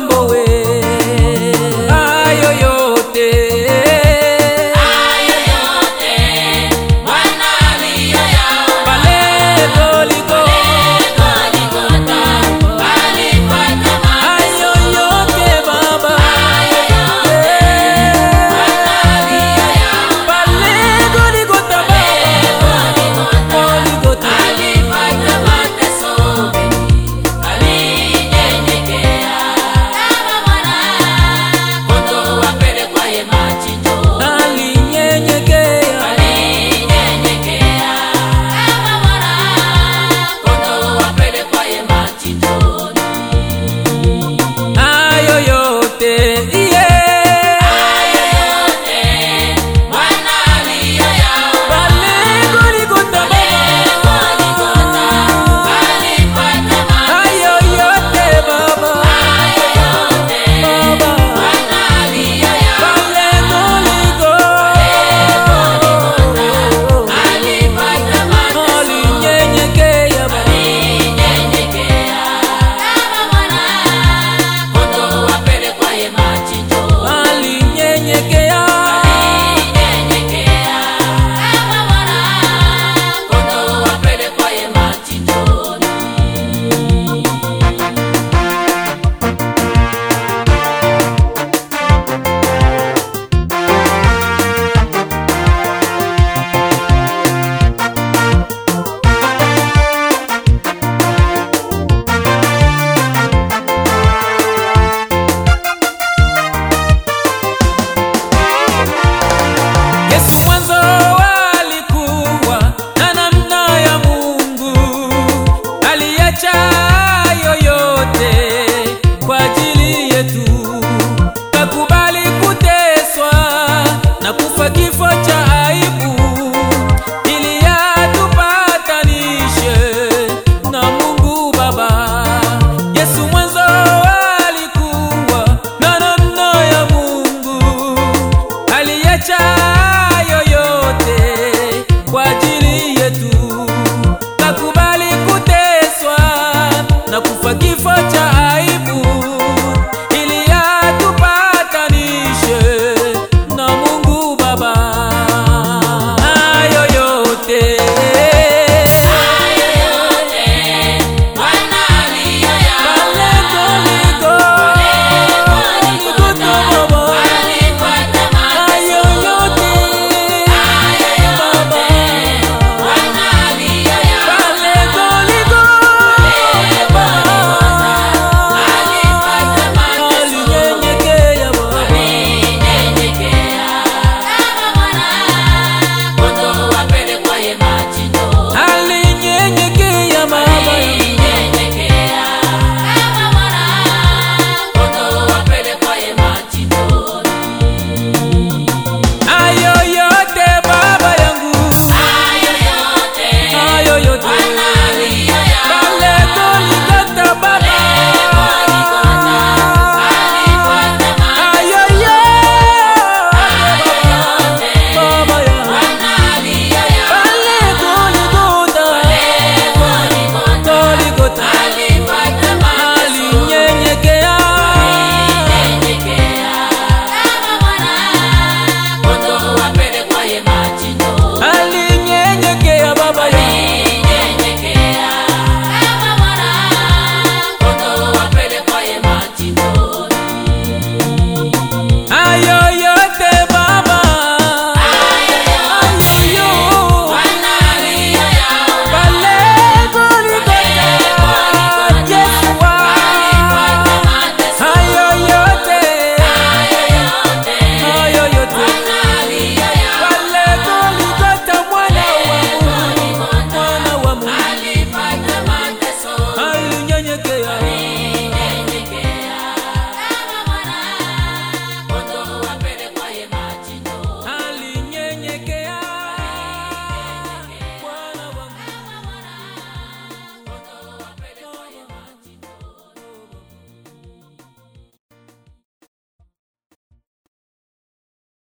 mbowe